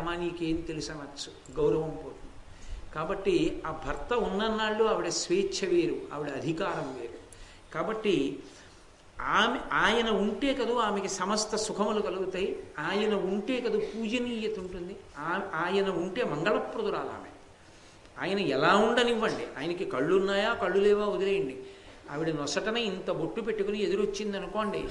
అమ్మ నీకేం తెలుసు గౌరవం పోతుంది. కాబట్టి ఆ భర్త ఉన్ననాళ్ళు ఆవిడ స్వేచ్ఛ వేరు ఆవిడ అధికారం వేరు. కాబట్టి ఆమె ఆయన ఉంటే కదూ ఆమెకి సమస్త సుఖములు కలుగుతాయి. ఆయన ఉంటే కదూ పూజనీయత ఉంటుంది. ఆ- ఆయన ఉంటే మంగళప్రదురాలు ఆమె. ఆయన ఎలా ఉండనివ్వండి? ఆయనకి కళ్ళు ఉన్నాయా కళ్ళు లేవా వదిలేయండి. ఆవిడ నొసటన ఇంత బొట్టు పెట్టుకుని ఎదురొచ్చింది అనుకోండి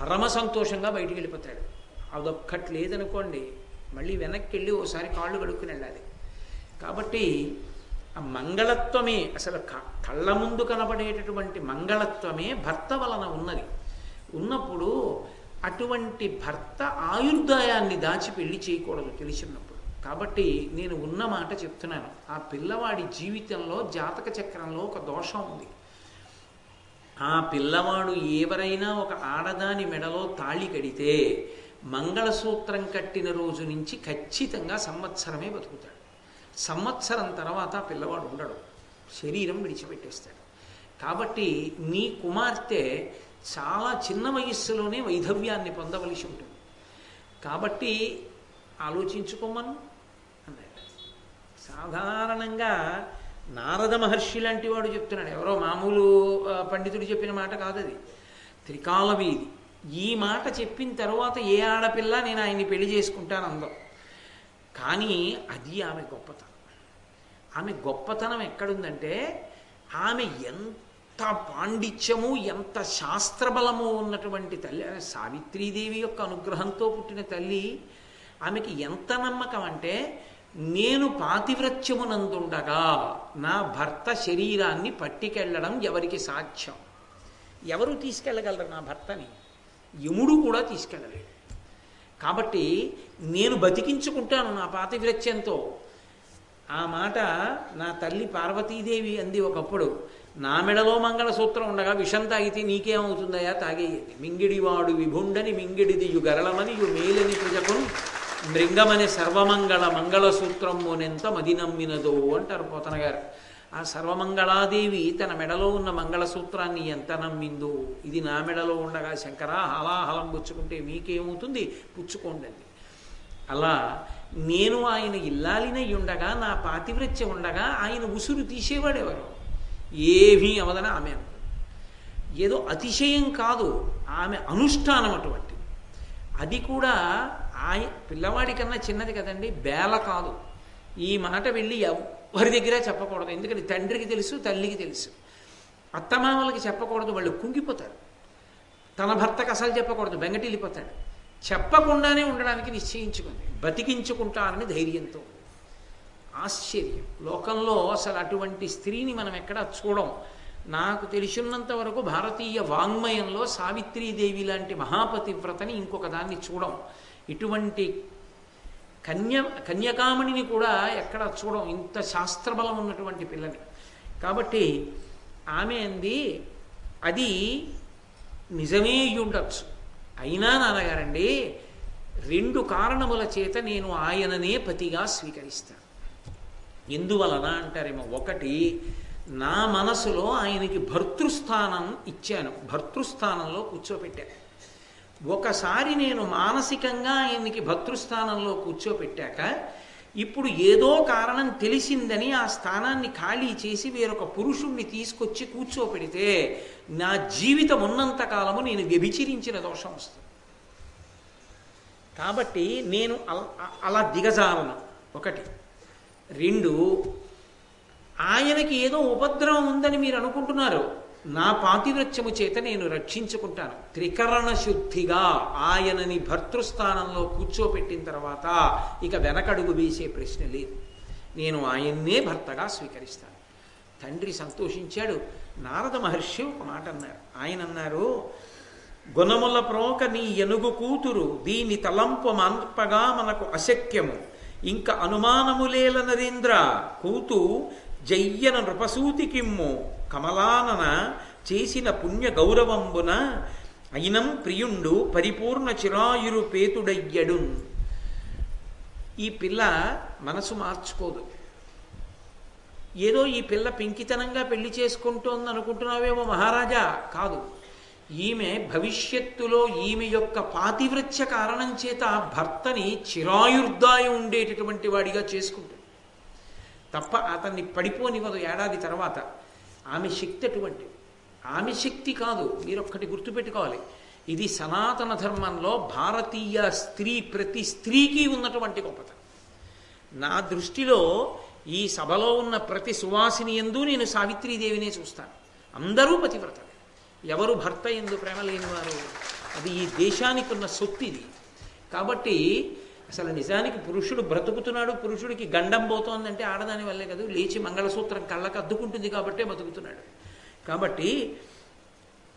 పరమ సంతోషంగా బయటికి వెళ్ళిపోతాడు. అదొక్కట్లేదనుకోండి మళ్ళీ వెనక్కి వెళ్ళి ఓసారి కాళ్ళు కడుక్కుని వెళ్ళాలి. కాబట్టి ఆ మంగళత్వమే అసలు క- కళ్ళ ముందు కనబడేటటువంటి మంగళత్వమే భర్త వలన ఉన్నది. ఉన్నప్పుడు అటువంటి భర్త ఆయుర్దాయాన్ని దాచి పెళ్ళి చేయకూడదు తెలిసినప్పుడు. కాబట్టి నేను ఉన్న మాట చెప్తున్నాను. ఆ పిల్లవాడి జీవితంలో జాతక చక్రంలో ఒక దోషం ఉంది. ఆ పిల్లవాడు ఎవరైనా ఒక ఆడదాని మెడలో తాళి కడితే మంగళసూత్రం కట్టిన రోజు నుంచి ఖచ్చితంగా సంవత్సరమే బతుకుతాడు. సంవత్సరం తర్వాత పిల్లవాడు ఉండడు. శరీరం విడిచిపెట్టేస్తాడు. కాబట్టి నీ కుమార్తె చాలా చిన్న వయస్సులోనే వైధవ్యాన్ని పొందవలసి ఉంటుంది. కాబట్టి ఆలోచించుకోమను అన్నాడు. సాధారణంగా నారద మహర్షి లాంటి వాడు చెప్తున్నాడు. ఎవరో మామూలు పండితుడు చెప్పిన మాట కాదది. త్రికాల వీధి ఈ మాట చెప్పిన తర్వాత ఏ ఆడపిల్ల నేను ఆయన్ని పెళ్ళి చేసుకుంటాను అందం. కానీ అది ఆమె గొప్పతనం. ఆమె గొప్పతనం ఎక్కడుందంటే ఆమె ఎంత పాండిత్యము ఎంత శాస్త్రబలము ఉన్నటువంటి తల్లి ఆమె సావిత్రీదేవి యొక్క అనుగ్రహంతో పుట్టిన తల్లి ఆమెకి ఎంత నమ్మకం అంటే నేను పాతివ్రత్యమునందుండగా నా భర్త శరీరాన్ని పట్టికెళ్ళడం ఎవరికి సాధ్యం? ఎవరు తీసుకెళ్ళగలరు నా భర్తని? యముడు కూడా తీసుకెళ్ళలేడు కాబట్టి నేను బతికించుకుంటాను నా పాతివ్రత్యంతో ఆ మాట నా తల్లి పార్వతీదేవి అంది ఒకప్పుడు. నా మెడలో మంగళసూత్రం ఉండగా విషం తాగితే నీకేమవుతుందయా తాగేయండి. మింగిడివాడు విభుండని మింగిడిది యుగరళమని యు మేలని ప్రజకును మృంగమని సర్వమంగళ మంగళసూత్రమునెంత మది నమ్మినదో అంటారు పోతన గారు. ఆ సర్వమంగళాదేవి తన మెడలో ఉన్న మంగళసూత్రాన్ని ఎంత నమ్మిందో. ఇది నా మెడలో ఉండగా శంకర హలాహలం పుచ్చుకుంటే మీకేమవుతుంది? పుచ్చుకోండి అలా నేను ఆయన ఇల్లాలినై ఉండగా నా పాతివ్రత్య ఉండగా ఆయన ఉసురు తీసేవాడెవరు? ఏమీ అవదన ఆమె ఏదో అతిశయం కాదు ఆమె అనుష్ఠానం అటువంటి అది కూడా ఆయ పిల్లవాడి కన్నా చిన్నది కదండి బేల కాదు. ఈ మాట వెళ్ళి ఎవరి దగ్గర చెప్పకూడదు. ఎందుకంటే తండ్రికి తెలుసు తల్లికి తెలుసు. అత్తమామలకి చెప్పకూడదు వాళ్ళు కుంగిపోతారు. తన భర్తకు అసలు చెప్పకూడదు బెంగటిల్లిపోతాడు చెప్పకుండానే ఉండడానికి నిశ్చయించుకుంది. బతికించుకుంటానని ధైర్యంతో ఆశ్చర్యం. లోకంలో అసలు అటువంటి స్త్రీని మనం ఎక్కడా చూడం. నాకు తెలిసినంత వరకు భారతీయ వాంగ్మయంలో సావిత్రీదేవి లాంటి మహాపతివ్రతని ఇంకొక దాన్ని చూడం. ఇటువంటి కన్య కన్యకామణిని కూడా ఎక్కడ చూడం? ఇంత శాస్త్రబలం ఉన్నటువంటి పిల్లని. కాబట్టి ఆమె అంది అది నిజమే ఉండొచ్చు. అయినా నాన్నగారండి రెండు కారణముల చేత నేను ఆయననే పతిగా స్వీకరిస్తాను. ఎందువలన అంటారేమో ఒకటి నా మనసులో ఆయనకి భర్తృస్థానం ఇచ్చాను. భర్తృస్థానంలో కూర్చోపెట్టాను. ఒకసారి నేను మానసికంగా ఆయనకి భక్తృస్థానంలో కూర్చోపెట్టాక ఇప్పుడు ఏదో కారణం తెలిసిందని ఆ స్థానాన్ని ఖాళీ చేసి వేరొక పురుషుణ్ణి తీసుకొచ్చి కూర్చోపెడితే నా జీవితం ఉన్నంత కాలము నేను వ్యభిచరించిన దోషం వస్తుంది. కాబట్టి నేను అలా దిగజాలను ఒకటి. రెండు. ఆయనకి ఏదో ఉపద్రవం ఉందని మీరు అనుకుంటున్నారు. నా పాతివ్రత్యము చేత నేను రక్షించుకుంటాను. త్రికరణ శుద్ధిగా ఆయనని భర్తృస్థానంలో కూర్చోపెట్టిన తర్వాత ఇక వెనకడుగు వేసే ప్రశ్న లేదు. నేను ఆయన్నే భర్తగా స్వీకరిస్తాను. తండ్రి సంతోషించాడు. నారద మహర్షి ఒక మాట అన్నారు. ఆయన అన్నారు గుణముల ప్రోక నీ ఎనుగు కూతురు దీని తలంపు మంపగా మనకు అశక్యము. ఇంక అనుమానములేల నరేంద్ర కూతు జయ్యన నృపసూతికిమ్ము. కమలానన చేసిన పుణ్య గౌరవంబున అయినం ప్రియుండు పరిపూర్ణ చిరాయురు పేతుడయ్యడు. ఈ పిల్ల మనసు మార్చుకోదు. ఏదో ఈ పిల్ల పెంకితనంగా పెళ్ళి చేసుకుంటోంది అనుకుంటున్నావేమో మహారాజా? కాదు. ఈమె భవిష్యత్తులో ఈమె యొక్క పాతివృత్య కారణం చేత భర్తని చిరాయుర్దాయం ఉండేటటువంటి వాడిగా చేసుకుంటుంది. తప్ప అతన్ని పడిపోనివ్వదు ఏడాది తర్వాత. ఆమె శక్తి అటువంటిది. ఆమె శక్తి కాదు మీరు ఒక్కటి గుర్తుపెట్టుకోవాలి. ఇది సనాతన ధర్మంలో భారతీయ స్త్రీ ప్రతి స్త్రీకి ఉన్నటువంటి గొప్పతనం. నా దృష్టిలో ఈ సభలో ఉన్న ప్రతి సువాసిని ఎందు నేను సావిత్రీదేవినే చూస్తాను. అందరూ పతివ్రతలే. ఎవరు భర్త ఎందు ప్రేమ లేనివారు అది ఈ దేశానికి ఉన్న సొత్తు ఇది కాబట్టి అసలు నిజానికి పురుషుడు బ్రతుకుతున్నాడు పురుషుడికి గండం పోతోందంటే ఆడదాని వల్లే కదా. లేచి మంగళసూత్రం కళ్ళకు అద్దుకుంటుంది కాబట్టే బతుకుతున్నాడు. కాబట్టి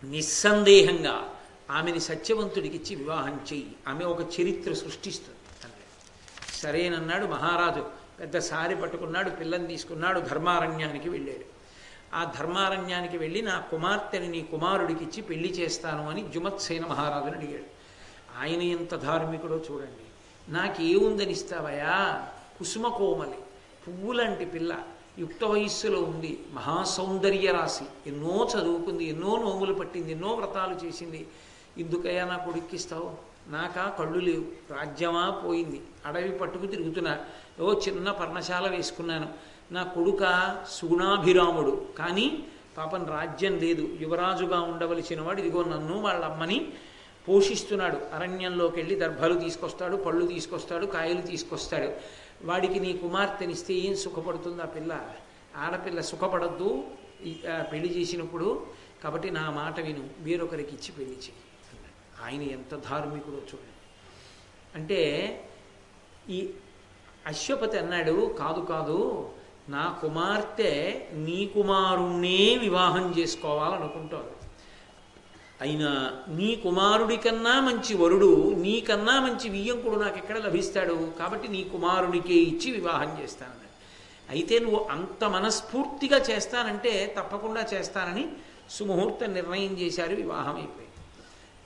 నిస్సందేహంగా ఆమెని సత్యవంతుడికి ఇచ్చి వివాహం చెయ్యి. ఆమె ఒక చరిత్ర సృష్టిస్తుంది సరేనన్నాడు మహారాజు. పెద్ద సారి పట్టుకున్నాడు పిల్లని తీసుకున్నాడు ధర్మారణ్యానికి వెళ్ళాడు. ఆ ధర్మారణ్యానికి వెళ్ళి నా కుమార్తెని నీ కుమారుడికిచ్చి పెళ్ళి చేస్తాను అని జుమత్సేన మహారాజుని అడిగాడు. ఆయన ఎంత ధార్మికుడో చూడండి. నాకేముందని ఇస్తావయా కుసుమ కోమలి. పువ్వులాంటి పిల్ల. యుక్త వయస్సులో ఉంది మహాసౌందర్య రాశి. ఎన్నో చదువుకుంది ఎన్నో నోములు పట్టింది ఎన్నో వ్రతాలు చేసింది. ఇందుకయ్యా నా కొడుక్కిస్తావు. నాకా కళ్ళు లేవు. రాజ్యమా పోయింది. అడవి పట్టుకు తిరుగుతున్నా. ఓ చిన్న పర్ణశాల వేసుకున్నాను. నా కొడుక సుగుణాభిరాముడు. కానీ పాపం రాజ్యం లేదు. యువరాజుగా ఉండవలసిన వాడు. ఇదిగో నన్ను వాళ్ళ అమ్మని పోషిస్తున్నాడు. అరణ్యంలోకి వెళ్ళి దర్భలు తీసుకొస్తాడు పళ్ళు తీసుకొస్తాడు కాయలు తీసుకొస్తాడు. వాడికి నీ కుమార్తెనిస్తే ఏం సుఖపడుతుంది ఆ పిల్ల? ఆడపిల్ల సుఖపడద్దు. పెళ్ళి చేసినప్పుడు కాబట్టి నా మాట విను. వేరొకరికి ఇచ్చి పెళ్ళి చేయి ఆయన ఎంత ధార్మికుడో చూడండి. అంటే ఈ అశ్వపతి అన్నాడు కాదు కాదు. నా కుమార్తె నీ కుమారుణ్ణే వివాహం చేసుకోవాలనుకుంటోంది. అయినా నీ కుమారుడి కన్నా మంచి వరుడు నీకన్నా మంచి వియ్యంకుడు నాకు ఎక్కడ లభిస్తాడు? కాబట్టి నీ కుమారుడికే ఇచ్చి వివాహం చేస్తానన్నాడు అయితే నువ్వు అంత మనస్ఫూర్తిగా చేస్తానంటే తప్పకుండా చేస్తానని సుముహూర్త నిర్ణయం చేశారు వివాహం అయిపోయింది.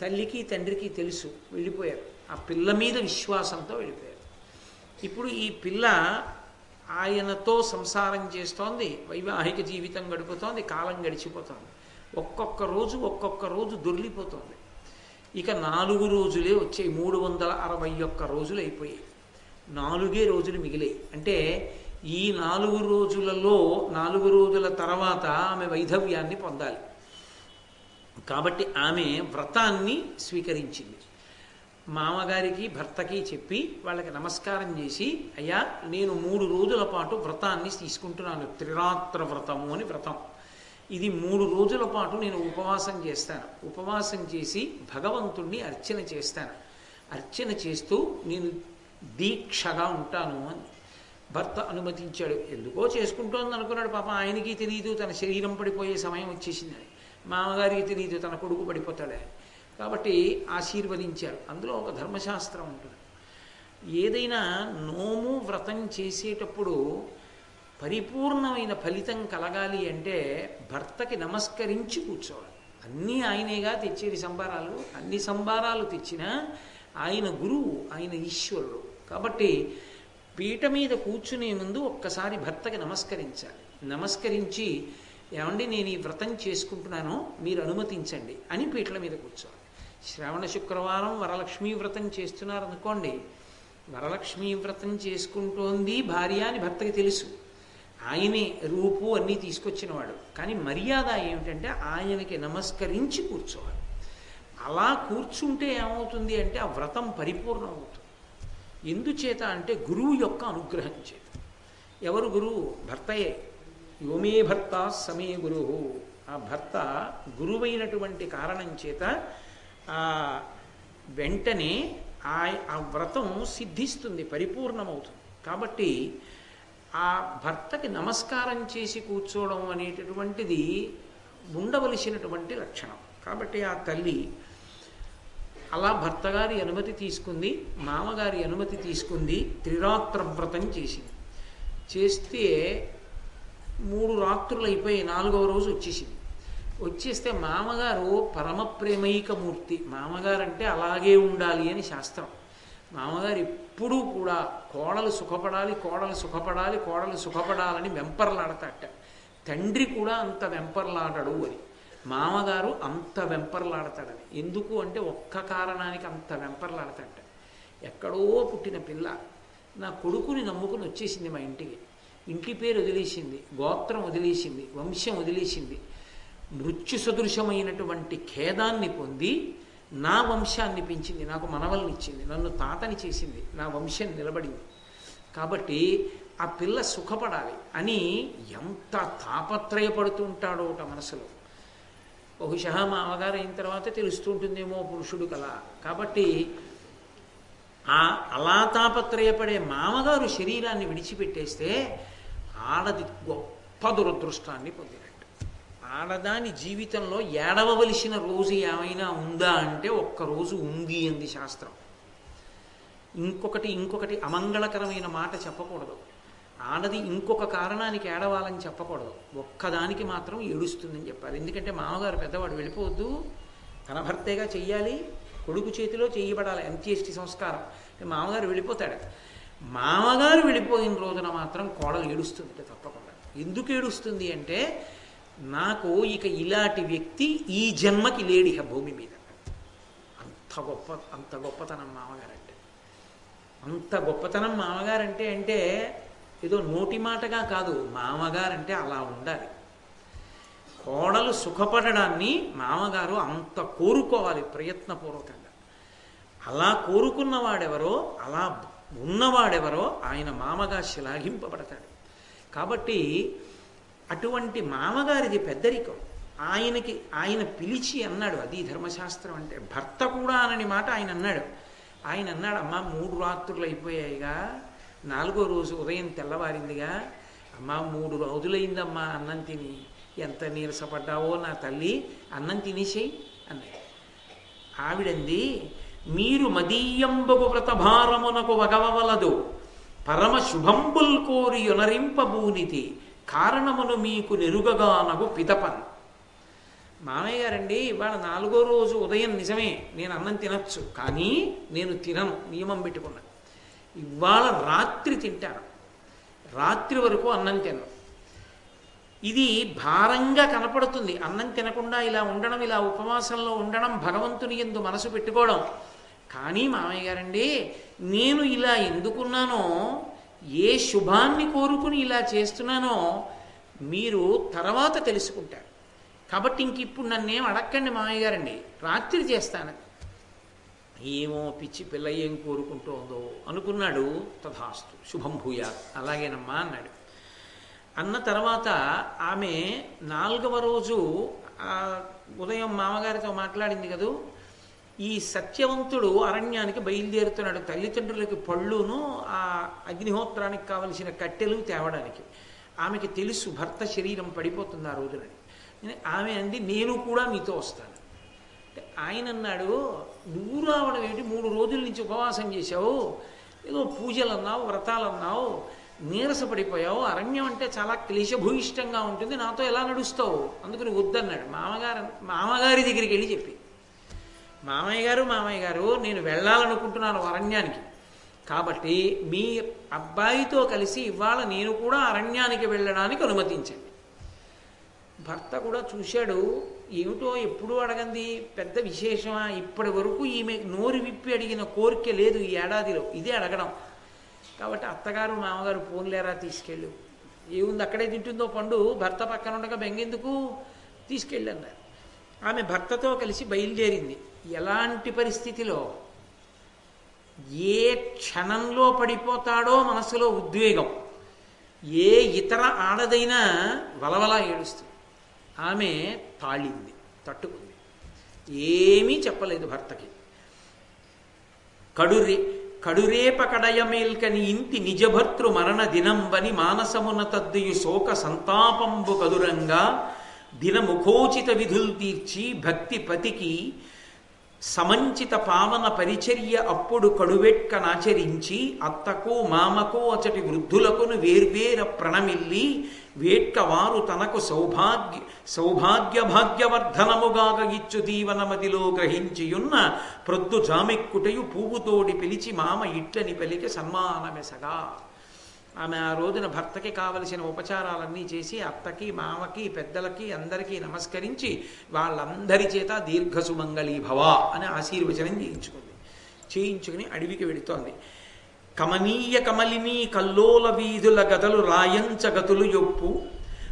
తల్లికి తండ్రికి తెలుసు వెళ్ళిపోయారు. ఆ పిల్ల మీద విశ్వాసంతో వెళ్ళిపోయారు. ఇప్పుడు ఈ పిల్ల ఆయనతో సంసారం చేస్తోంది వైవాహిక జీవితం గడుపుతోంది కాలం గడిచిపోతోంది. ఒక్కొక్క రోజు ఒక్కొక్క రోజు దొర్లిపోతోంది ఇక నాలుగు రోజులే వచ్చాయి. మూడు వందల అరవై ఒక్క రోజులు అయిపోయాయి. నాలుగే రోజులు మిగిలాయి. అంటే ఈ నాలుగు రోజులలో నాలుగు రోజుల తర్వాత ఆమె వైధవ్యాన్ని పొందాలి. కాబట్టి ఆమె వ్రతాన్ని స్వీకరించింది. మామగారికి భర్తకి చెప్పి వాళ్ళకి నమస్కారం చేసి అయ్యా నేను మూడు రోజుల పాటు వ్రతాన్ని తీసుకుంటున్నాను. త్రిరాత్ర వ్రతము అని వ్రతం. ఇది మూడు రోజుల పాటు నేను ఉపవాసం చేస్తాను. ఉపవాసం చేసి భగవంతుణ్ణి అర్చన చేస్తాను. అర్చన చేస్తూ నేను దీక్షగా ఉంటాను అని. భర్త అనుమతించాడు. ఎందుకో చేసుకుంటోంది అనుకున్నాడు పాప. ఆయనకి తెలియదు తన శరీరం పడిపోయే సమయం వచ్చేసిందని మామగారికి తెలియదు తన కొడుకు పడిపోతాడే కాబట్టి ఆశీర్వదించారు. అందులో ఒక ధర్మశాస్త్రం ఉంటుంది. ఏదైనా నోము వ్రతం చేసేటప్పుడు పరిపూర్ణమైన ఫలితం కలగాలి అంటే భర్తకి నమస్కరించి కూర్చోవాలి. అన్నీ ఆయనేగా తెచ్చేది సంబారాలు అన్ని సంబారాలు తెచ్చినా ఆయన గురువు ఆయన ఈశ్వరుడు. కాబట్టి పీట మీద కూర్చునే ముందు ఒక్కసారి భర్తకి నమస్కరించాలి. నమస్కరించి ఏమండి నేను ఈ వ్రతం చేసుకుంటున్నాను మీరు అనుమతించండి అని పీటల మీద కూర్చోవాలి. శ్రావణ శుక్రవారం వరలక్ష్మీ వ్రతం చేస్తున్నారు అనుకోండి వరలక్ష్మీ వ్రతం చేసుకుంటోంది భార్య అని భర్తకి తెలుసు. ఆయనే రూపు అన్నీ తీసుకొచ్చినవాడు. కానీ మర్యాద ఏమిటంటే ఆయనకి నమస్కరించి కూర్చోవాలి. అలా కూర్చుంటే ఏమవుతుంది అంటే ఆ వ్రతం పరిపూర్ణం అవుతుంది ఎందుచేత అంటే గురువు యొక్క అనుగ్రహం చేత. ఎవరు గురువు? భర్తయే. యోమే భర్త సమే గురువు. ఆ భర్త గురువైనటువంటి కారణం చేత వెంటనే ఆ వ్రతం సిద్ధిస్తుంది పరిపూర్ణమవుతుంది. కాబట్టి ఆ భర్తకి నమస్కారం చేసి కూర్చోవడం అనేటటువంటిది ఉండవలసినటువంటి లక్షణం. కాబట్టి ఆ తల్లి అలా భర్తగారి అనుమతి తీసుకుంది మామగారి అనుమతి తీసుకుంది త్రిరాత్ర వ్రతం చేసింది. చేస్తే మూడు రాత్రులు అయిపోయి నాలుగవ రోజు వచ్చేసింది. వచ్చేస్తే మామగారు పరమ మామగారంటే అలాగే ఉండాలి అని శాస్త్రం. మామగారు ఎప్పుడూ కూడా కోడలు సుఖపడాలి కోడలు సుఖపడాలి కోడలు సుఖపడాలని వెంపర్లాడతాట తండ్రి కూడా అంత వెంపర్లాడడు అని. మామగారు అంత వెంపర్లాడతాడని. ఎందుకు అంటే ఒక్క కారణానికి అంత వెంపర్లాడతాట ఎక్కడో పుట్టిన పిల్ల నా కొడుకుని నమ్ముకుని వచ్చేసింది మా ఇంటికి. ఇంటి పేరు వదిలేసింది గోత్రం వదిలేసింది వంశం వదిలేసింది. మృత్యు సదృశమైనటువంటి ఖేదాన్ని పొంది నా వంశాన్ని పెంచింది నాకు మనవల్నిచ్చింది నన్ను తాతని చేసింది నా వంశం నిలబడింది. కాబట్టి ఆ పిల్ల సుఖపడాలి అని ఎంత తాపత్రయపడుతూ ఉంటాడో ఒక మనసులో. బహుశా మా అమ్మగారు అయిన తర్వాత తెలుస్తూ ఉంటుందేమో పురుషుడు కల. కాబట్టి ఆ అలా తాపత్రయపడే మామగారు శరీరాన్ని విడిచిపెట్టేస్తే ఆడది గొప్ప దురదృష్టాన్ని పొందింది. ఆడదాని జీవితంలో ఏడవవలసిన రోజు ఏమైనా ఉందా అంటే ఒక్కరోజు ఉంది అంది శాస్త్రం. ఇంకొకటి ఇంకొకటి అమంగళకరమైన మాట చెప్పకూడదు. ఆడది ఇంకొక కారణానికి ఏడవాలని చెప్పకూడదు. ఒక్కదానికి మాత్రం ఏడుస్తుందని చెప్పాలి. ఎందుకంటే మామగారు పెద్దవాడు వెళ్ళిపోవద్దు. తన భర్తేగా చెయ్యాలి. కొడుకు చేతిలో చేయబడాలి అంత్యేష్టి సంస్కారం. మామగారు వెళ్ళిపోతాడు. మామగారు వెళ్ళిపోయిన రోజున మాత్రం కోడలు ఏడుస్తుంది తప్పకుండా. ఎందుకు ఏడుస్తుంది అంటే నాకు ఇక ఇలాంటి వ్యక్తి ఈ జన్మకి లేడిహ భూమి మీద. అంత గొప్ప అంత గొప్పతనం మామగారంటే. అంత గొప్పతనం మామగారంటే అంటే ఏదో నోటి మాటగా కాదు మామగారంటే అలా ఉండాలి. కోడలు సుఖపడడాన్ని మామగారు అంత కోరుకోవాలి ప్రయత్నపూర్వకంగా. అలా కోరుకున్నవాడెవరో అలా ఉన్నవాడెవరో ఆయన మామగా శ్లాఘింపబడతాడు. కాబట్టి అటువంటి మామగారిది పెద్దరికం. ఆయనకి ఆయన పిలిచి అన్నాడు అది ధర్మశాస్త్రం అంటే భర్త కూడా అనని మాట ఆయన అన్నాడు. ఆయన అన్నాడు అమ్మా మూడు రాత్రులు అయిపోయాయిగా నాలుగో రోజు ఉదయం తెల్లవారిందిగా అమ్మా మూడు రోజులైందమ్మా అన్నం తిని ఎంత నీరసపడ్డావో నా తల్లి అన్నం తినేసేయి అన్నాడు. ఆవిడంది మీరు మదీయంబగు వ్రతభారమునకు వగవలదు పరమ శుభంబుల్ కోరి యొనరింపబూనితి. కారణమును మీకు నెరుగగానగు పిదపన్ మామయ్య గారండి ఇవాళ నాలుగో రోజు ఉదయం నిజమే నేను అన్నం తినచ్చు కానీ నేను తినను నియమం పెట్టుకున్నా. ఇవాళ రాత్రి తింటాను. రాత్రి వరకు అన్నం తినను. ఇది భారంగా కనపడుతుంది. అన్నం తినకుండా ఇలా ఉండడం ఇలా ఉపవాసంలో ఉండడం భగవంతుని ఎందు మనసు పెట్టుకోవడం. కానీ మామయ్య గారండి నేను ఇలా ఎందుకున్నానో ఏ శుభాన్ని కోరుకుని ఇలా చేస్తున్నానో మీరు తర్వాత తెలుసుకుంటారు. కాబట్టి ఇంక ఇప్పుడు నన్నేం అడక్కండి మామయ్య గారండి. రాత్రి చేస్తాను. ఏమో పిచ్చి పిల్ల ఏం కోరుకుంటోందో అనుకున్నాడు తథాస్తు. శుభం భూయా. అలాగేనమ్మా అన్నాడు. అన్న తర్వాత ఆమె నాలుగవ రోజు ఉదయం మామగారితో మాట్లాడింది కదూ? ఈ సత్యవంతుడు అరణ్యానికి బయలుదేరుతున్నాడు. తల్లిదండ్రులకి పళ్ళును ఆ అగ్నిహోత్రానికి కావలసిన కట్టెలు తేవడానికి. ఆమెకి తెలుసు భర్త శరీరం పడిపోతుంది ఆ రోజునని ఆమె అంది నేను కూడా మీతో వస్తాను. అంటే ఆయన అన్నాడు నువ్వు రావడం ఏమిటి మూడు రోజుల నుంచి ఉపవాసం చేశావు. ఏదో పూజలు అన్నావు వ్రతాలు అన్నావు నీరసపడిపోయావు. అరణ్యం అంటే చాలా క్లేశభూయిష్టంగా ఉంటుంది. నాతో ఎలా నడుస్తావు? అందుకని వద్దన్నాడు. మామగారు మామగారి దగ్గరికి వెళ్ళి చెప్పి మామయ్య గారు మామయ్య గారు నేను వెళ్ళాలనుకుంటున్నాను అరణ్యానికి. కాబట్టి మీ అబ్బాయితో కలిసి ఇవాళ నేను కూడా అరణ్యానికి వెళ్ళడానికి అనుమతించండి. భర్త కూడా చూశాడు ఏమిటో ఎప్పుడు అడగంది? పెద్ద విశేషమా? ఇప్పటి వరకు ఈమె నోరు విప్పి అడిగిన కోరిక లేదు ఈ ఏడాదిలో. ఇదే అడగడం. కాబట్టి అత్తగారు మామగారు పోన్లేరా తీసుకెళ్ళు. ఏముంది అక్కడే తింటుందో పండు భర్త పక్కన ఉండగా బెంగెందుకు? తీసుకెళ్ళన్నారు. ఆమె భర్తతో కలిసి బయలుదేరింది. ఎలాంటి పరిస్థితిలో ఏ క్షణంలో పడిపోతాడో మనసులో ఉద్వేగం ఏ ఇతర ఆడదైనా వలవలా ఏడుస్తుంది. ఆమె తాళింది తట్టుకుంది. ఏమీ చెప్పలేదు భర్తకి. కడురే కడురేప కడయమేల్కని ఇంటి నిజభర్తృ మరణ దినంబని మానసమున తద్దియు శోక సంతాపంబు కదురంగా దినముఖోచిత విధులు తీర్చి భక్తి పతికి సమంచిత పావన పరిచర్య అప్పుడు కడువెట్కనాచరించి అత్తకు మామకు అచటి వృద్ధులకును వేర్వేర ప్రణమిల్లి వేట్క వారు తనకు సౌభాగ్య సౌభాగ్య భాగ్యవర్ధనముగాక ఇచ్చు దీవనమదిలో గ్రహించియున్న ప్రొద్దు జామెక్కుటయు పువ్వుతోడి పిలిచి మామ ఇట్లని పలికి సన్మానమెసగా ఆమె ఆ రోజున భర్తకి కావలసిన ఉపచారాలన్నీ చేసి అత్తకి మామకి పెద్దలకి అందరికీ నమస్కరించి వాళ్ళందరి చేత దీర్ఘ సుమంగళీ భవ అని ఆశీర్వచనం చేయించుకుంది. చేయించుకుని అడవికి వెడుతోంది కమనీయ కమలినీ కల్లోల వీధుల గదలు రాయంచగతులు యొప్పు.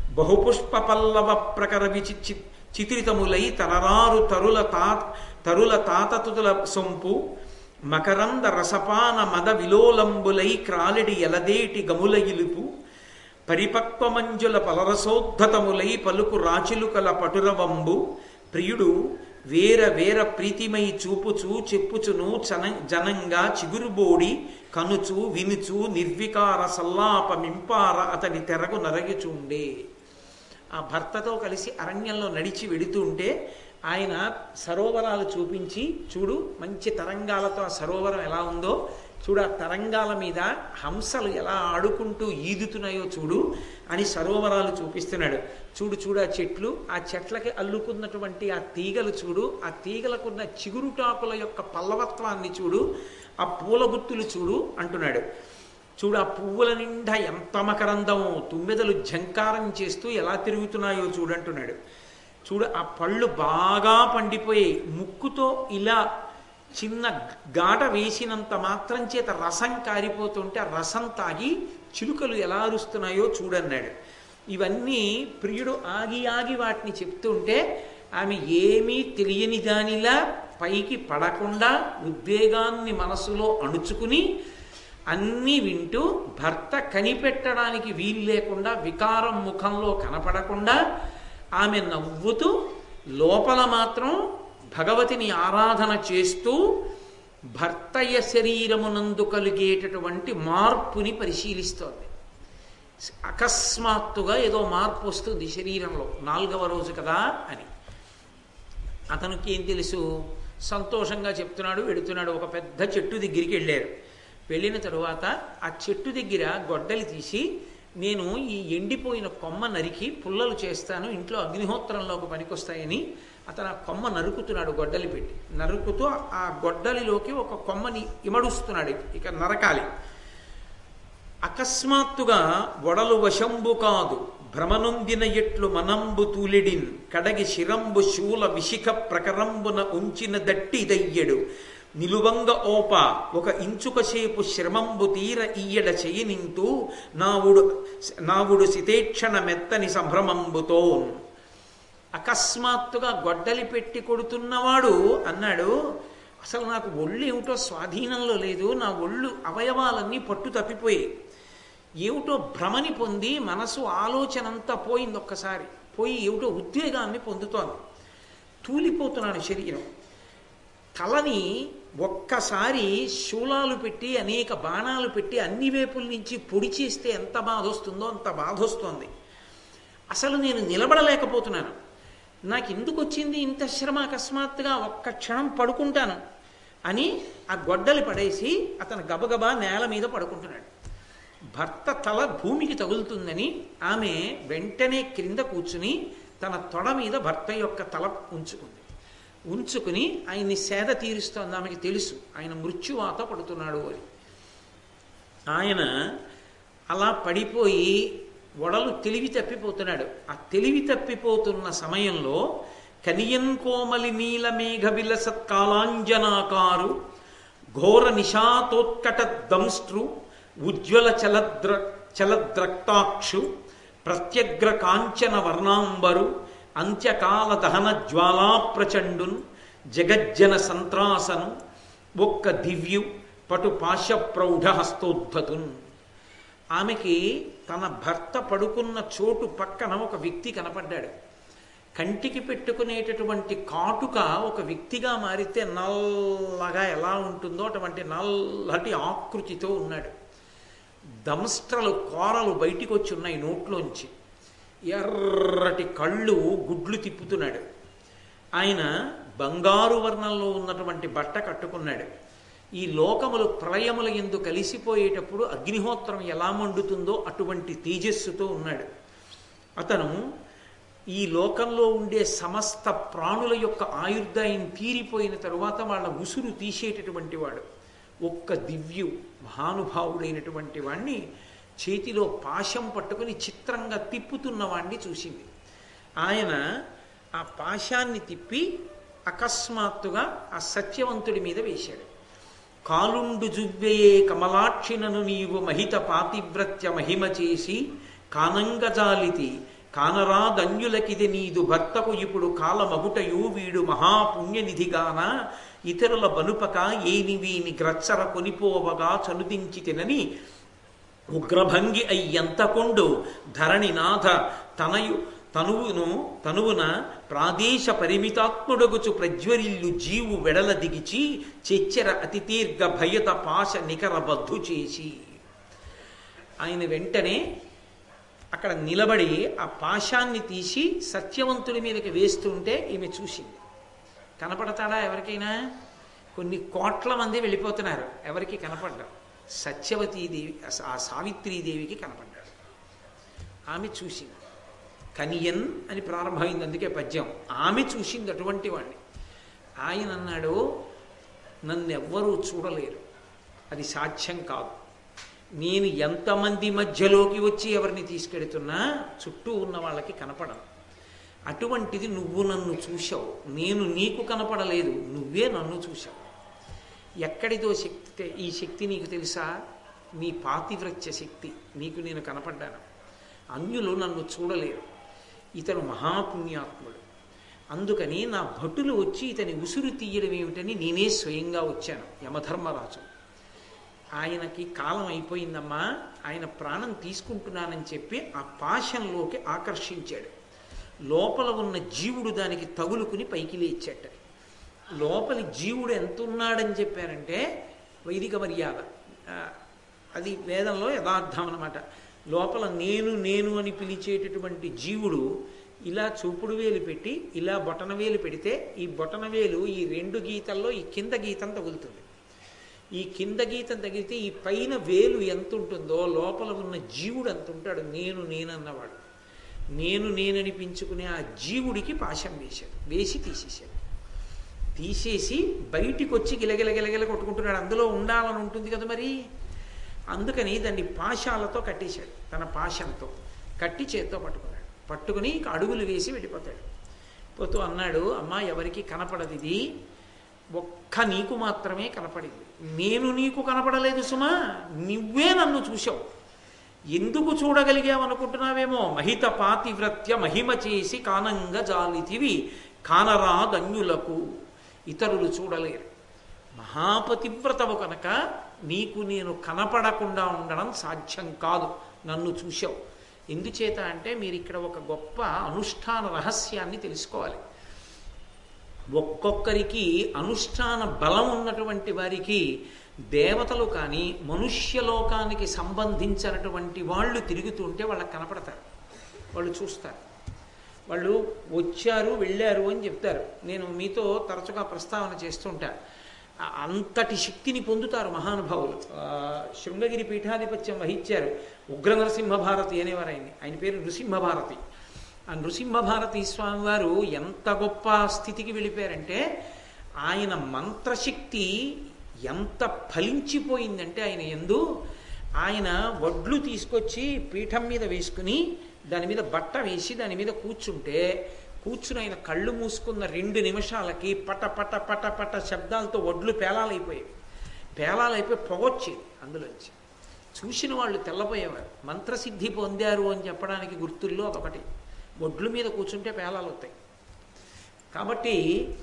బహుపుష్ప పల్లవ ప్రకర విచి చిత్రితములై తలరారు తరుల తా తరుల తాతతుల సొంపు. మకరంద రసపాన మద విలోలంబులై క్రాలిడి ఎలదేటి గముల ఇలుపు పరిపక్వమంజుల పలరసోద్ధతములై పలుకు రాచిలుకల పటురవంబు ప్రియుడు వేర వేర ప్రీతిమై చూపుచు చెప్పుచును చన జనంగా చిగురుబోడి కనుచు వినుచు నిర్వికార సల్లాపమింపార అతని తెరగు నరగిచుండే. ఆ భర్తతో కలిసి అరణ్యంలో నడిచి వెడుతుంటే ఆయన సరోవరాలు చూపించి చూడు మంచి తరంగాలతో ఆ సరోవరం ఎలా ఉందో చూడు ఆ తరంగాల మీద హంసలు ఎలా ఆడుకుంటూ ఈదుతున్నాయో చూడు అని సరోవరాలు చూపిస్తున్నాడు. చూడు చూడు ఆ చెట్లు ఆ చెట్లకి అల్లుకున్నటువంటి ఆ తీగలు చూడు ఆ తీగలకున్న చిగురుటాకుల యొక్క పల్లవత్వాన్ని చూడు ఆ పూల గుత్తులు చూడు అంటున్నాడు. చూడు ఆ పువ్వుల నిండా ఎంత మకరందమో తుమ్మెదలు ఝంకారం చేస్తూ ఎలా తిరుగుతున్నాయో చూడంటున్నాడు చూడు ఆ పళ్ళు బాగా పండిపోయి ముక్కుతో ఇలా చిన్న గాట వేసినంత మాత్రం చేత రసం కారిపోతుంటే ఆ రసం తాగి చిలుకలు ఎలా అరుస్తున్నాయో చూడన్నాడు. ఇవన్నీ ప్రియుడు ఆగి ఆగి వాటిని చెప్తుంటే ఆమె ఏమీ తెలియని దానిలా పైకి పడకుండా ఉద్వేగాన్ని మనసులో అణుచుకుని అన్నీ వింటూ భర్త కనిపెట్టడానికి వీలు లేకుండా వికారం ముఖంలో కనపడకుండా ఆమె నవ్వుతూ లోపల మాత్రం భగవతిని ఆరాధన చేస్తూ భర్తయ్య శరీరమునందు కలిగేటటువంటి మార్పుని పరిశీలిస్తోంది. అకస్మాత్తుగా ఏదో మార్పు వస్తుంది శరీరంలో. నాలుగవ రోజు కదా అని. అతనికి ఏం తెలుసు? సంతోషంగా చెప్తున్నాడు వెడుతున్నాడు. ఒక పెద్ద చెట్టు దగ్గరికి వెళ్ళారు. వెళ్ళిన తరువాత ఆ చెట్టు దగ్గర గొడ్డలి తీసి నేను ఈ ఎండిపోయిన కొమ్మ నరికి పుల్లలు చేస్తాను ఇంట్లో అగ్నిహోత్రంలోకి పనికొస్తాయని అతను ఆ కొమ్మ నరుకుతున్నాడు గొడ్డలి పెట్టి. నరుకుతూ ఆ గొడ్డలిలోకి ఒక కొమ్మని ఇమడుస్తున్నాడు ఇక నరకాలి. అకస్మాత్తుగా వడలు వశంబు కాదు భ్రమనొందిన ఎట్లు మనంబు తూలిడిన్ కడగి శిరంబు శూల విశిఖ ప్రకరంబున ఉంచిన దట్టి దయ్యడు నిలువంగ ఓప ఒక ఇంచుకసేపు శ్రమంబు తీర ఇయ్యడ చెయ్యనింతూ నావుడు నావుడు సితేక్షణ మెత్తని సంభ్రమంబుతో. అకస్మాత్తుగా గొడ్డలి పెట్టి కొడుతున్నవాడు అన్నాడు అసలు నాకు ఒళ్ళు ఏమిటో స్వాధీనంలో లేదు నా ఒళ్ళు అవయవాలన్నీ పట్టు తప్పిపోయాయి ఏమిటో భ్రమని పొంది మనసు ఆలోచన అంతా పోయింది ఒక్కసారి పోయి ఏమిటో ఉద్వేగాన్ని పొందుతోంది. తూలిపోతున్నాడు శరీరం. తలని ఒక్కసారి శూలాలు పెట్టి అనేక బాణాలు పెట్టి అన్ని వైపుల నుంచి పొడి చేస్తే ఎంత బాధ వస్తుందో అంత బాధ వస్తోంది అసలు నేను నిలబడలేకపోతున్నాను. నాకు ఎందుకు వచ్చింది ఇంత శ్రమ? అకస్మాత్తుగా ఒక్క క్షణం పడుకుంటాను అని ఆ గొడ్డలి పడేసి అతను గబగబా నేల మీద పడుకుంటున్నాడు. భర్త తల భూమికి తగులుతుందని ఆమె వెంటనే క్రింద కూర్చుని తన తొడ మీద భర్త యొక్క తల ఉంచుకుంది. ఉంచుకుని ఆయన్ని సేద తీరుస్తోంది. ఆమెకి తెలుసు. ఆయన మృత్యువాత పడుతున్నాడు అని. ఆయన అలా పడిపోయి వడలు తెలివి తప్పిపోతున్నాడు. ఆ తెలివి తప్పిపోతున్న సమయంలో కనియన్ కోమలి నీల మేఘ విలసత్ కాలాంజనాకారు ఘోర నిషాతోత్కట దంస్ట్రు ఉజ్వల చలద్ర చలద్రక్తాక్షు ప్రత్యగ్ర కాంచన వర్ణాంబరు అంత్యకాల దహన జ్వాలా ప్రచండున్ జగజ్జన సంత్రాసను ఒక్క దివ్యు పటు పాశ ప్రౌఢ ఆమెకి తన భర్త పడుకున్న చోటు పక్కన ఒక వ్యక్తి కనపడ్డాడు. కంటికి పెట్టుకునేటటువంటి కాటుక ఒక వ్యక్తిగా మారితే నల్లగా ఎలా ఉంటుందో అటువంటి నల్లటి ఆకృతితో ఉన్నాడు. దంస్ట్రలు కోరలు బయటికి వచ్చి ఉన్నాయి నోట్లోంచి. ఎర్రటి కళ్ళు గుడ్లు తిప్పుతున్నాడు. ఆయన బంగారు వర్ణంలో ఉన్నటువంటి బట్ట కట్టుకున్నాడు. ఈ లోకములు ప్రళయముల ఎందు కలిసిపోయేటప్పుడు అగ్నిహోత్రం ఎలా మండుతుందో అటువంటి తేజస్సుతో ఉన్నాడు. అతను ఈ లోకంలో ఉండే సమస్త ప్రాణుల యొక్క ఆయుర్దాయం తీరిపోయిన తరువాత వాళ్ళ ఉసురు తీసేటటువంటి వాడు. ఒక్క దివ్యు మహానుభావుడైనటువంటి వాణ్ణి చేతిలో పాశం పట్టుకుని చిత్రంగా తిప్పుతున్నవాణ్ణి చూసింది. ఆయన ఆ పాశాన్ని తిప్పి అకస్మాత్తుగా ఆ సత్యవంతుడి మీద వేశాడు. కాలుండు జువ్వయే కమలాక్షినను నీవు మహిత పాతివ్రత్య మహిమ చేసి కానంగజాలితి కానరాదన్యులకిది నీదు భర్తకు ఇప్పుడు కాలమగుటయు వీడు మహాపుణ్యనిధిగాన ఇతరుల బలుపక ఏని వీని గ్రచ్చర కొనిపోవగా చనుదించితినని తినని ఉగ్రభంగి అయ్యంతకొండు ధరణినాథ తనయు తనువును తనువున ప్రాదేశ పరిమితాత్ముడగుచు ప్రజ్వరిల్లు జీవు వెడల దిగిచి చెచ్చెర అతి దీర్ఘ భయత పాశ నికరబద్దు చేసి. ఆయన వెంటనే అక్కడ నిలబడి ఆ పాశాన్ని తీసి సత్యవంతుడి మీదకి వేస్తుంటే ఈమె చూసింది. కనపడతాడా ఎవరికైనా? కొన్ని కోట్ల మంది వెళ్ళిపోతున్నారు. ఎవరికి కనపడ్డారు సత్యవతీదేవి ఆ సావిత్రీదేవికి కనపడ్డాడు. ఆమె చూసింది. కనియన్ అని ప్రారంభమైంది అందుకే పద్యం. ఆమె చూసింది అటువంటి వాడిని ఆయన అన్నాడు నన్ను ఎవ్వరూ చూడలేరు. అది సాధ్యం కాదు. నేను ఎంతమంది మధ్యలోకి వచ్చి ఎవరిని తీసుకెడుతున్నా చుట్టూ ఉన్న వాళ్ళకి కనపడను. అటువంటిది నువ్వు నన్ను చూశావు. నేను నీకు కనపడలేదు. నువ్వే నన్ను చూశావు. ఎక్కడిదో శక్తి ఈ శక్తి నీకు తెలుసా? నీ పాతివ్రత్య శక్తి నీకు నేను కనపడ్డాను. అన్యులు నన్ను చూడలేరు. ఇతను మహాపుణ్యాత్ముడు. అందుకని నా భటులు వచ్చి ఇతని ఉసురు తీయడం ఏమిటని నేనే స్వయంగా వచ్చాను యమధర్మరాజు. ఆయనకి కాలం అయిపోయిందమ్మా ఆయన ప్రాణం తీసుకుంటున్నానని చెప్పి ఆ పాశంలోకి ఆకర్షించాడు. లోపల ఉన్న జీవుడు దానికి తగులుకుని పైకి లేచాట లోపలి జీవుడు ఎంత ఉన్నాడని చెప్పారంటే వైదిక మర్యాద. అది వేదంలో యథార్థం అనమాట లోపల నేను నేను అని పిలిచేటటువంటి జీవుడు ఇలా చూపుడు వేలు పెట్టి ఇలా బొటన వేలు పెడితే ఈ బొటన వేలు ఈ రెండు గీతల్లో ఈ కింద గీతం తగులుతుంది. ఈ కింద గీతం తగిలితే ఈ పైన వేలు ఎంత ఉంటుందో లోపల ఉన్న జీవుడు ఎంత ఉంటాడు నేను నేనన్నవాడు నేను నేననిపించుకునే ఆ జీవుడికి పాశం వేశాడు. వేసి తీసేశాడు. తీసేసి బయటికి వచ్చి గిలగిలగిలగిల కొట్టుకుంటున్నాడు. అందులో ఉండాలని ఉంటుంది కదా మరి. అందుకని దాన్ని పాశాలతో కట్టేశాడు. తన పాశంతో కట్టి చేత్తో పట్టుకున్నాడు. పట్టుకుని అడుగులు వేసి వెళ్ళిపోతాడు. పోతూ అన్నాడు అమ్మ ఎవరికి కనపడదు ఇది. ఒక్క నీకు మాత్రమే కనపడింది. నేను నీకు కనపడలేదు సుమా. నువ్వే నన్ను చూసావు ఎందుకు చూడగలిగావు అనుకుంటున్నావేమో? మహిత పాతివ్రత్య మహిమ చేసి కానంగా జాలితివి కానరాదన్యులకు ఇతరులు చూడలేరు. మహాపతివ్రతవు కనుక నీకు నేను కనపడకుండా ఉండడం సాధ్యం కాదు. నన్ను చూశావు. ఎందుచేత అంటే మీరు ఇక్కడ ఒక గొప్ప అనుష్ఠాన రహస్యాన్ని తెలుసుకోవాలి. ఒక్కొక్కరికి అనుష్ఠాన బలం ఉన్నటువంటి వారికి దేవతలు కానీ మనుష్యలోకానికి సంబంధించినటువంటి వాళ్ళు తిరుగుతుంటే వాళ్ళకి కనపడతారు. వాళ్ళు చూస్తారు. వాళ్ళు వచ్చారు వెళ్ళారు అని చెప్తారు. నేను మీతో తరచుగా ప్రస్తావన చేస్తుంటా. అంతటి శక్తిని పొందుతారు మహానుభావులు. శృంగగిరి పీఠాధిపత్యం వహించారు ఉగ్ర నరసింహభారతి అనేవారు ఆయన్ని ఆయన పేరు నృసింహభారతి ఆ నృసింహభారతి స్వామివారు ఎంత గొప్ప స్థితికి వెళ్ళిపోయారంటే ఆయన మంత్రశక్తి ఎంత ఫలించిపోయిందంటే ఆయన ఎందు ఆయన వడ్లు తీసుకొచ్చి పీఠం మీద వేసుకుని దాని మీద బట్ట వేసి దాని మీద కూర్చుంటే కూర్చుని ఆయన కళ్ళు మూసుకున్న రెండు నిమిషాలకి పట పట పట పట శబ్దాలతో వడ్లు పేలాలైపోయాయి. పేలాలైపోయి పొగొచ్చేది అందులోంచి. చూసిన వాళ్ళు తెల్లపోయేవారు మంత్రసిద్ధి పొందారు అని చెప్పడానికి గుర్తుల్లో అదొకటి. ఒడ్లు మీద కూర్చుంటే పేలాలు వస్తాయి. కాబట్టి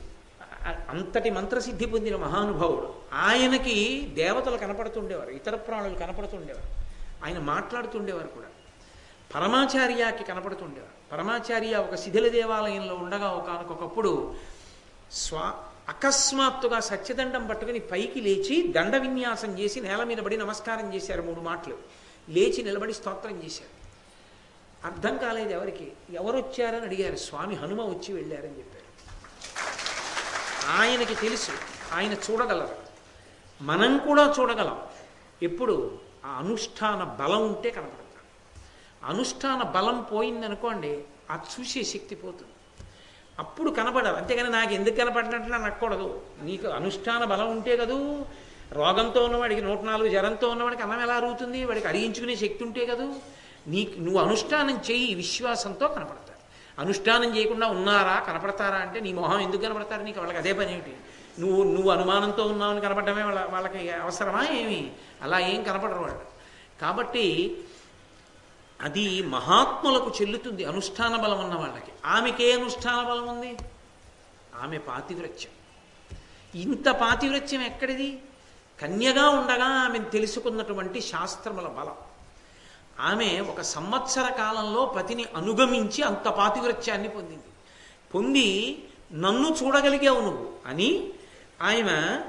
అంతటి మంత్రసిద్ధి పొందిన మహానుభావుడు ఆయనకి దేవతలు కనపడుతుండేవారు ఇతర ప్రాణులు కనపడుతుండేవారు. ఆయన మాట్లాడుతుండేవారు కూడా. పరమాచార్యకి కనపడుతుండేవారు. పరమాచార్య ఒక శిథిల దేవాలయంలో ఉండగా ఒకనకొకప్పుడు స్వా అకస్మాత్తుగా సత్యదండం పట్టుకుని పైకి లేచి దండ విన్యాసం చేసి నేల మీద పడి నమస్కారం చేశారు మూడు మాటలు. లేచి నిలబడి స్తోత్రం చేశారు. అర్థం కాలేదు ఎవరికి. ఎవరు వచ్చారని అడిగారు. స్వామి హనుమ వచ్చి వెళ్ళారని చెప్పారు. ఆయనకి తెలుసు. ఆయన చూడగలరు. మనం కూడా చూడగలం. ఎప్పుడు ఆ అనుష్ఠాన బలం ఉంటే కనపడదు. అనుష్ఠాన బలం పోయిందనుకోండి ఆ చూసే శక్తి పోతుంది. అప్పుడు కనపడదు. అంతేగాని నాకు ఎందుకు కనపడినట్లు అనకూడదు నీకు అనుష్ఠాన బలం ఉంటే కదూ రోగంతో ఉన్నవాడికి నూట నాలుగు జ్వరంతో ఉన్నవాడికి అన్నం ఎలా అరుగుతుంది? వాడికి అరిగించుకునే శక్తి ఉంటే కదూ నీకు నువ్వు అనుష్ఠానం చేయి విశ్వాసంతో కనపడతారు. అనుష్ఠానం చేయకుండా ఉన్నారా కనపడతారా అంటే నీ మొహం ఎందుకు కనపడతారు? నీకు వాళ్ళకి అదే పని ఏమిటి? నువ్వు నువ్వు అనుమానంతో ఉన్నావని కనపడమే వాళ్ళ వాళ్ళకి అవసరమా ఏమి? అలా ఏం కనపడరు వాళ్ళు. కాబట్టి అది మహాత్ములకు చెల్లుతుంది అనుష్ఠాన బలం ఉన్న వాళ్ళకి. ఆమెకే అనుష్ఠాన బలం ఉంది? ఆమె పాతివ్రత్యం. ఇంత పాతివ్రత్యం ఎక్కడిది? కన్యగా ఉండగా ఆమెను తెలుసుకున్నటువంటి శాస్త్రముల బలం. ఆమె ఒక సంవత్సర కాలంలో పతిని అనుగమించి అంత పాతివ్రత్యాన్ని పొందింది. పొంది నన్ను చూడగలిగావు నువ్వు అని ఆయన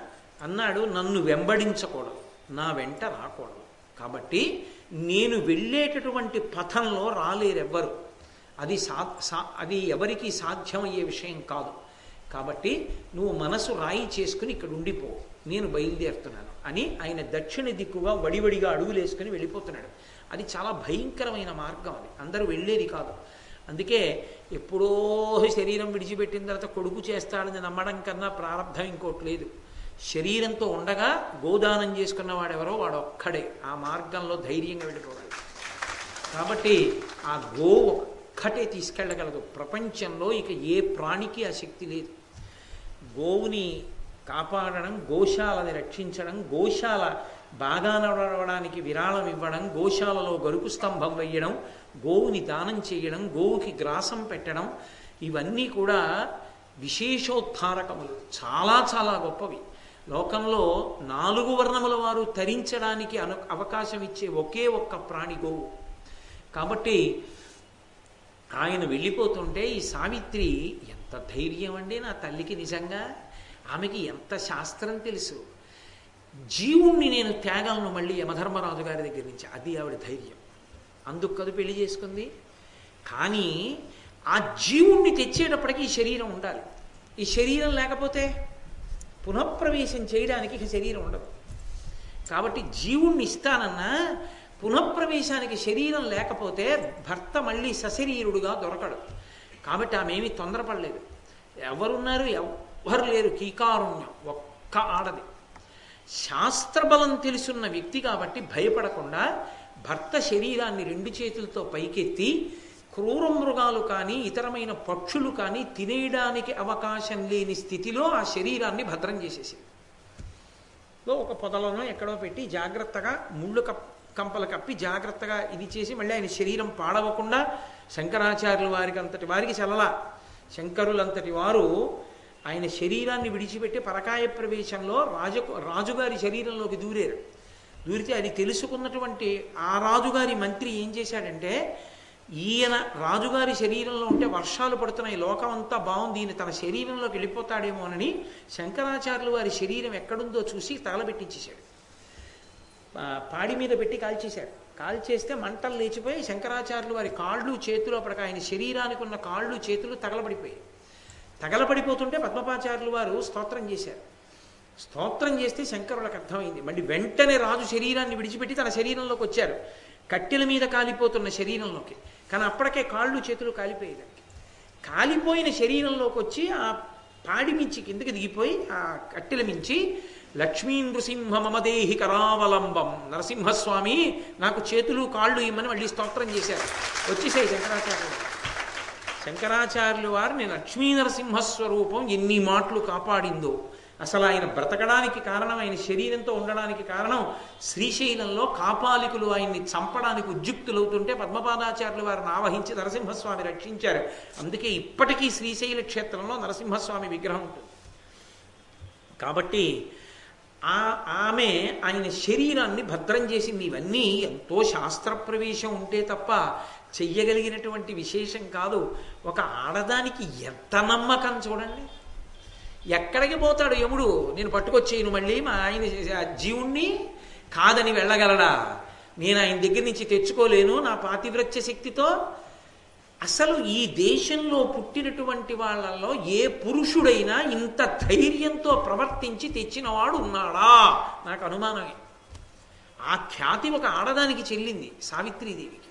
అన్నాడు నన్ను వెంబడించకూడదు. నా వెంట రాకూడదు. కాబట్టి నేను వెళ్ళేటటువంటి పథంలో రాలేరెవ్వరు. అది సా సా- అది ఎవరికి సాధ్యమయ్యే విషయం కాదు. కాబట్టి నువ్వు మనసు రాయి చేసుకుని ఇక్కడ ఉండిపో. నేను బయలుదేరుతున్నాను అని ఆయన దక్షిణ దిక్కుగా వడివడిగా అడుగులేసుకుని వెళ్ళిపోతున్నాడు. అది చాలా భయంకరమైన మార్గం అది. అందరూ వెళ్ళేది కాదు. అందుకే ఎప్పుడో శరీరం విడిచిపెట్టిన తర్వాత కొడుకు చేస్తాడని నమ్మడం కన్నా ప్రారంభం ఇంకోటి లేదు. శరీరంతో ఉండగా గోదానం చేసుకున్న వాడెవరో వాడు ఒక్కడే ఆ మార్గంలో ధైర్యంగా వెళ్ళిపోవాలి. కాబట్టి ఆ గో ఒక్కటే తీసుకెళ్ళగలదు. ప్రపంచంలో ఇక ఏ ప్రాణికి ఆ శక్తి లేదు. గోవుని కాపాడడం గోశాలని రక్షించడం గోశాల బాగా నడవడానికి విరాళం ఇవ్వడం గోశాలలో గరుకు స్తంభం వేయడం గోవుని దానం చేయడం గోవుకి గ్రాసం పెట్టడం ఇవన్నీ కూడా విశేషోద్ధారకములు. చాలా చాలా గొప్పవి. లోకంలో నాలుగు వర్ణముల వారు తరించడానికి అను అవకాశం ఇచ్చే ఒకే ఒక్క ప్రాణి గోవు. కాబట్టి ఆయన వెళ్ళిపోతుంటే ఈ సావిత్రి ఎంత ధైర్యం అండి నా తల్లికి నిజంగా? ఆమెకి ఎంత శాస్త్రం తెలుసు? జీవుణ్ణి నేను త్యాగలను మళ్ళీ యమధర్మరాజు గారి దగ్గర నుంచి అది ఆవిడ ధైర్యం. అందుకు కదు పెళ్ళి చేసుకుంది. కానీ ఆ జీవుణ్ణి తెచ్చేటప్పటికి ఈ శరీరం ఉండాలి. ఈ శరీరం లేకపోతే పునఃప్రవేశం చేయడానికి ఇక శరీరం ఉండదు. కాబట్టి జీవుణ్ణి ఇస్తానన్నా పునఃప్రవేశానికి శరీరం లేకపోతే భర్త మళ్ళీ సశరీరుడుగా దొరకడు. కాబట్టి ఆమె ఏమీ తొందరపడలేదు. ఎవరున్నారు? ఎవ్వరు లేరు? కీకారుణ్యం. ఒక్క ఆడది. శాస్త్రబలం తెలుసున్న వ్యక్తి కాబట్టి భయపడకుండా భర్త శరీరాన్ని రెండు చేతులతో పైకెత్తి క్రూర మృగాలు కానీ ఇతరమైన పక్షులు కానీ తినేయడానికి అవకాశం లేని స్థితిలో ఆ శరీరాన్ని భద్రం చేసేసింది. లో ఒక పొదలను ఎక్కడో పెట్టి జాగ్రత్తగా ముళ్ళు కప్ కంపలు కప్పి జాగ్రత్తగా ఇది చేసి మళ్ళీ ఆయన శరీరం పాడవకుండా శంకరాచార్యులు వారికి అంతటి వారికి చల్లలా. శంకరులంతటి వారు ఆయన శరీరాన్ని విడిచిపెట్టి పరకాయ ప్రవేశంలో రాజు రాజుగారి శరీరంలోకి దూరారు. దూరితే అది తెలుసుకున్నటువంటి ఆ రాజుగారి మంత్రి ఏం చేశాడంటే ఈయన రాజుగారి శరీరంలో ఉంటే వర్షాలు పడుతున్నాయి లోకం అంతా బాగుంది ఈయన తన శరీరంలోకి వెళ్ళిపోతాడేమోనని శంకరాచార్యులు వారి శరీరం ఎక్కడుందో చూసి తగలబెట్టించేశాడు. పా- పాడి మీద పెట్టి కాల్చేశాడు. కాల్చేస్తే మంటలు లేచిపోయి శంకరాచార్యులు వారి కాళ్ళు చేతులు అప్పటికి ఆయన శరీరానికి ఉన్న కాళ్ళు చేతులు తగలబడిపోయాయి. తగలబడిపోతుంటే పద్మపాచార్యులు వారు స్తోత్రం చేశారు. స్తోత్రం చేస్తే శంకరులకు అర్థమైంది. మళ్ళీ వెంటనే రాజు శరీరాన్ని విడిచిపెట్టి తన శరీరంలోకి వచ్చారు. కట్టెల మీద కాలిపోతున్న శరీరంలోకి. కానీ అప్పటికే కాళ్ళు చేతులు కాలిపోయేదానికి కాలిపోయిన శరీరంలోకి వచ్చి ఆ పాడి మించి కిందకి దిగిపోయి ఆ కట్టెల మించి లక్ష్మీ నృసింహ మమదేహి కరావలంబం నరసింహస్వామి నాకు చేతులు కాళ్ళు ఇమ్మని మళ్ళీ స్తోత్రం చేశారు. వచ్చేసాయి శంకరాచార్యులు. శంకరాచార్యులు వారిని లక్ష్మీ నరసింహస్వరూపం ఎన్ని మాటలు కాపాడిందో అసలు ఆయన బ్రతకడానికి కారణం ఆయన శరీరంతో ఉండడానికి కారణం శ్రీశైలంలో కాపాలికులు ఆయన్ని చంపడానికి ఉద్యుక్తులవుతుంటే పద్మపాదాచార్యులు వారిని ఆవహించి నరసింహస్వామి రక్షించారు. అందుకే ఇప్పటికీ శ్రీశైల క్షేత్రంలో నరసింహస్వామి విగ్రహం ఉంటుంది. కాబట్టి ఆ ఆమె ఆయన శరీరాన్ని భద్రం చేసింది. ఇవన్నీ ఎంతో శాస్త్ర ప్రవేశం ఉంటే తప్ప చెయ్యగలిగినటువంటి విశేషం కాదు. ఒక ఆడదానికి ఎంత నమ్మకం చూడండి. ఎక్కడికి పోతాడు యముడు? నేను పట్టుకొచ్చేయను మళ్ళీ మా ఆయన జీవుణ్ణి కాదని వెళ్ళగలడా? నేను ఆయన దగ్గర నుంచి తెచ్చుకోలేను నా పాతివ్రత్య శక్తితో. అసలు ఈ దేశంలో పుట్టినటువంటి వాళ్ళల్లో ఏ పురుషుడైనా ఇంత ధైర్యంతో ప్రవర్తించి తెచ్చినవాడు ఉన్నాడా? నాకు అనుమానమే. ఆ ఖ్యాతి ఒక ఆడదానికి చెల్లింది సావిత్రీదేవికి.